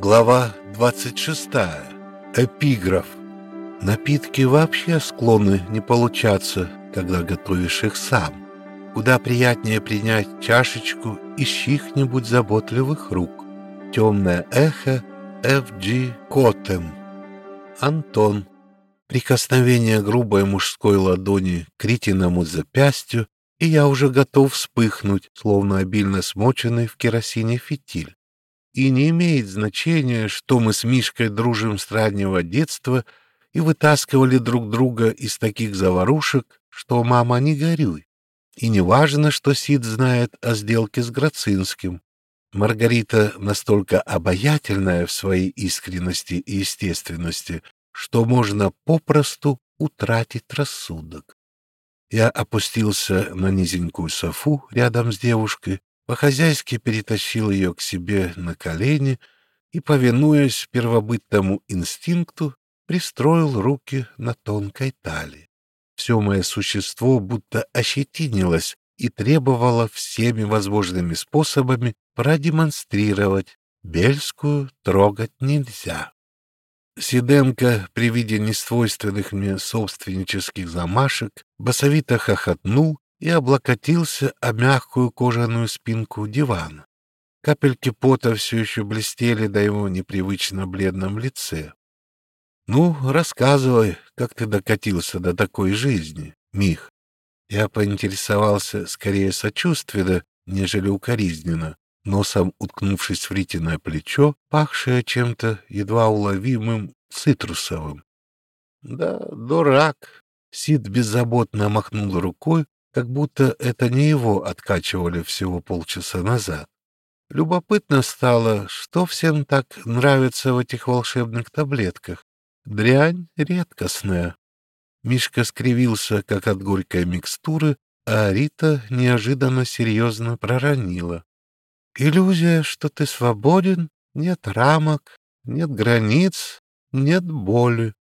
Глава 26. Эпиграф. Напитки вообще склонны не получаться, когда готовишь их сам. Куда приятнее принять чашечку из чьих-нибудь заботливых рук. Темное эхо Ф.G. Котем. Антон. Прикосновение грубой мужской ладони к Ритиному запястью, и я уже готов вспыхнуть, словно обильно смоченный в керосине фитиль. И не имеет значения, что мы с Мишкой дружим с раннего детства и вытаскивали друг друга из таких заварушек, что мама не горюй. И не важно, что Сид знает о сделке с Грацинским. Маргарита настолько обаятельная в своей искренности и естественности, что можно попросту утратить рассудок. Я опустился на низенькую софу рядом с девушкой, по-хозяйски перетащил ее к себе на колени и, повинуясь первобытному инстинкту, пристроил руки на тонкой талии. Все мое существо будто ощетинилось и требовало всеми возможными способами продемонстрировать Бельскую трогать нельзя. Сиденко при виде несвойственных мне собственнических замашек басовито хохотнул и облокотился о мягкую кожаную спинку дивана. Капельки пота все еще блестели до его непривычно бледном лице. — Ну, рассказывай, как ты докатился до такой жизни, Мих. Я поинтересовался скорее сочувственно, нежели укоризненно, носом уткнувшись в Ритиное плечо, пахшее чем-то едва уловимым цитрусовым. — Да, дурак! Сид беззаботно махнул рукой, как будто это не его откачивали всего полчаса назад. Любопытно стало, что всем так нравится в этих волшебных таблетках. Дрянь редкостная. Мишка скривился, как от горькой микстуры, а Рита неожиданно серьезно проронила. Иллюзия, что ты свободен, нет рамок, нет границ, нет боли.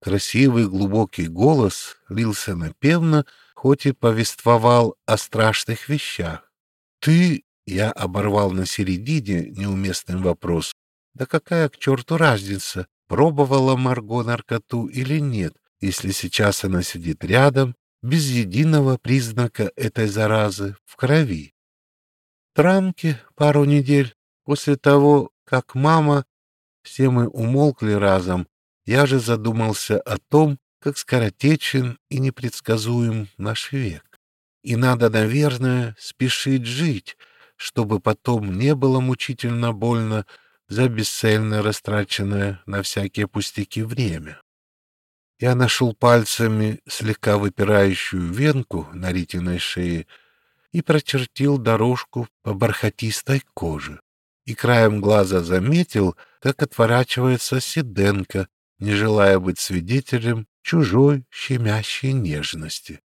Красивый глубокий голос лился напевно, хоть и повествовал о страшных вещах. Ты, я оборвал на середине неуместный вопрос, да какая к черту разница, пробовала Марго наркоту или нет, если сейчас она сидит рядом, без единого признака этой заразы в крови трамке пару недель после того, как мама... Все мы умолкли разом. Я же задумался о том, как скоротечен и непредсказуем наш век. И надо, наверное, спешить жить, чтобы потом не было мучительно больно за бесцельно растраченное на всякие пустяки время. Я нашел пальцами слегка выпирающую венку на Ритиной шее, и прочертил дорожку по бархатистой коже. И краем глаза заметил, как отворачивается Сиденко, не желая быть свидетелем чужой щемящей нежности.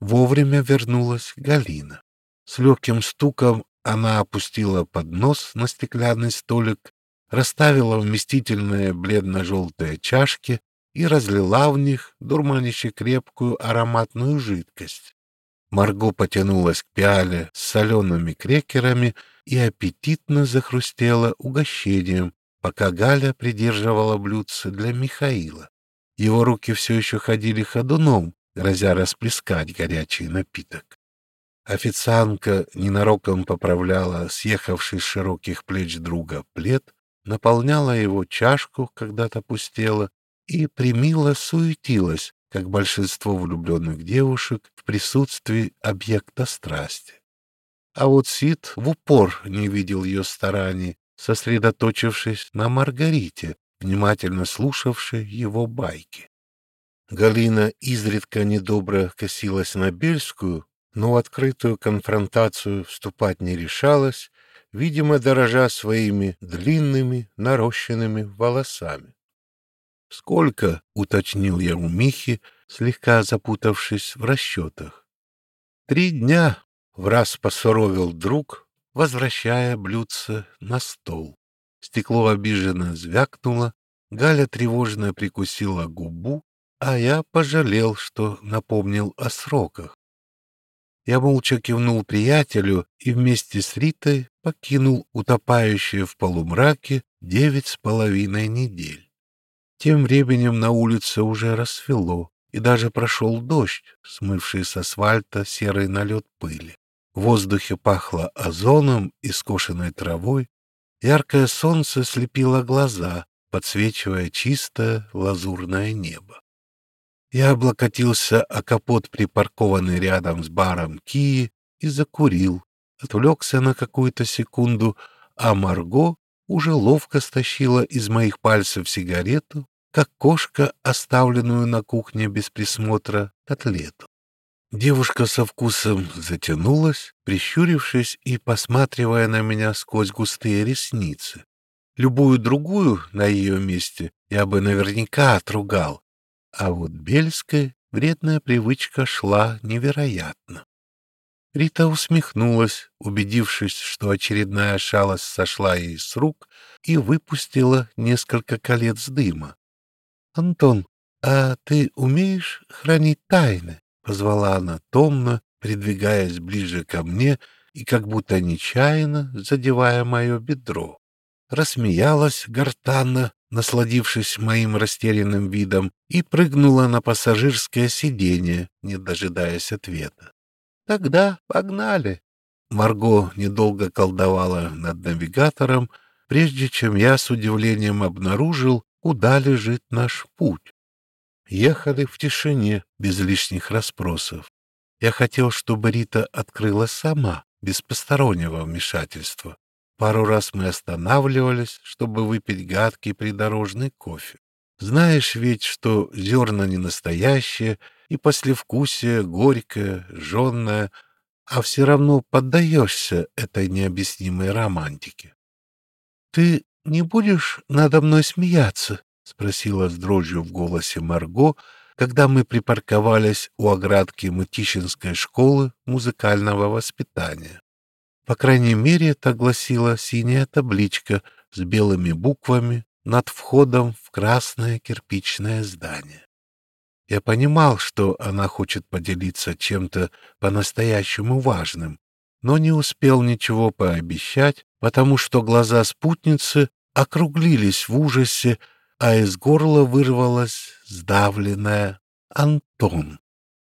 Вовремя вернулась Галина. С легким стуком она опустила поднос на стеклянный столик, расставила вместительные бледно-желтые чашки и разлила в них дурманище крепкую ароматную жидкость. Марго потянулась к пиале с солеными крекерами и аппетитно захрустела угощением, пока Галя придерживала блюдце для Михаила. Его руки все еще ходили ходуном, грозя расплескать горячий напиток. Официантка ненароком поправляла съехавший с широких плеч друга плед, наполняла его чашку, когда-то пустела, и примило суетилась, как большинство влюбленных девушек в присутствии объекта страсти. А вот Сид в упор не видел ее стараний, сосредоточившись на Маргарите, внимательно слушавшей его байки. Галина изредка недобро косилась на Бельскую, но в открытую конфронтацию вступать не решалась, видимо, дорожа своими длинными нарощенными волосами. «Сколько?» — уточнил я у Михи, слегка запутавшись в расчетах. «Три дня!» — враз посуровил друг, возвращая блюдце на стол. Стекло обиженно звякнуло, Галя тревожно прикусила губу, а я пожалел, что напомнил о сроках. Я молча кивнул приятелю и вместе с Ритой покинул утопающие в полумраке девять с половиной недель. Тем временем на улице уже рассвело, и даже прошел дождь, смывший с асфальта серый налет пыли. В воздухе пахло озоном и скошенной травой. Яркое солнце слепило глаза, подсвечивая чистое лазурное небо. Я облокотился о капот, припаркованный рядом с баром Кии, и закурил, отвлекся на какую-то секунду, а Марго уже ловко стащила из моих пальцев сигарету, как кошка, оставленную на кухне без присмотра, котлету. Девушка со вкусом затянулась, прищурившись и посматривая на меня сквозь густые ресницы. Любую другую на ее месте я бы наверняка отругал, а вот Бельская вредная привычка шла невероятно. Рита усмехнулась, убедившись, что очередная шалость сошла ей с рук и выпустила несколько колец дыма. — Антон, а ты умеешь хранить тайны? — позвала она томно, придвигаясь ближе ко мне и как будто нечаянно задевая мое бедро. Рассмеялась гортанно, насладившись моим растерянным видом, и прыгнула на пассажирское сиденье, не дожидаясь ответа. «Тогда погнали!» Марго недолго колдовала над навигатором, прежде чем я с удивлением обнаружил, куда лежит наш путь. Ехали в тишине, без лишних расспросов. Я хотел, чтобы Рита открыла сама, без постороннего вмешательства. Пару раз мы останавливались, чтобы выпить гадкий придорожный кофе. Знаешь ведь, что зерна не настоящие, и послевкусие горькое, жженное, а все равно поддаешься этой необъяснимой романтике. — Ты не будешь надо мной смеяться? — спросила с дрожью в голосе Марго, когда мы припарковались у оградки Мытищинской школы музыкального воспитания. По крайней мере, это гласила синяя табличка с белыми буквами над входом в красное кирпичное здание. Я понимал, что она хочет поделиться чем-то по-настоящему важным, но не успел ничего пообещать, потому что глаза спутницы округлились в ужасе, а из горла вырвалось сдавленное «Антон».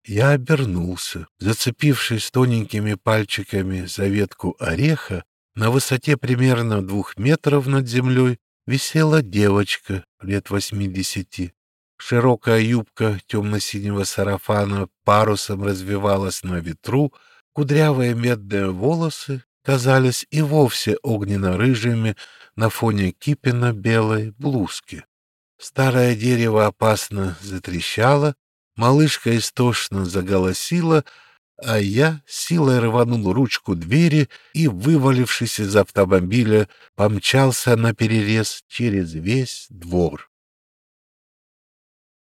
Я обернулся, зацепившись тоненькими пальчиками за ветку ореха, на высоте примерно двух метров над землей висела девочка лет восьмидесяти. Широкая юбка темно-синего сарафана парусом развивалась на ветру, кудрявые медные волосы казались и вовсе огненно-рыжими на фоне кипина белой блузки. Старое дерево опасно затрещало, малышка истошно заголосила, а я силой рванул ручку двери и, вывалившись из автомобиля, помчался на перерез через весь двор.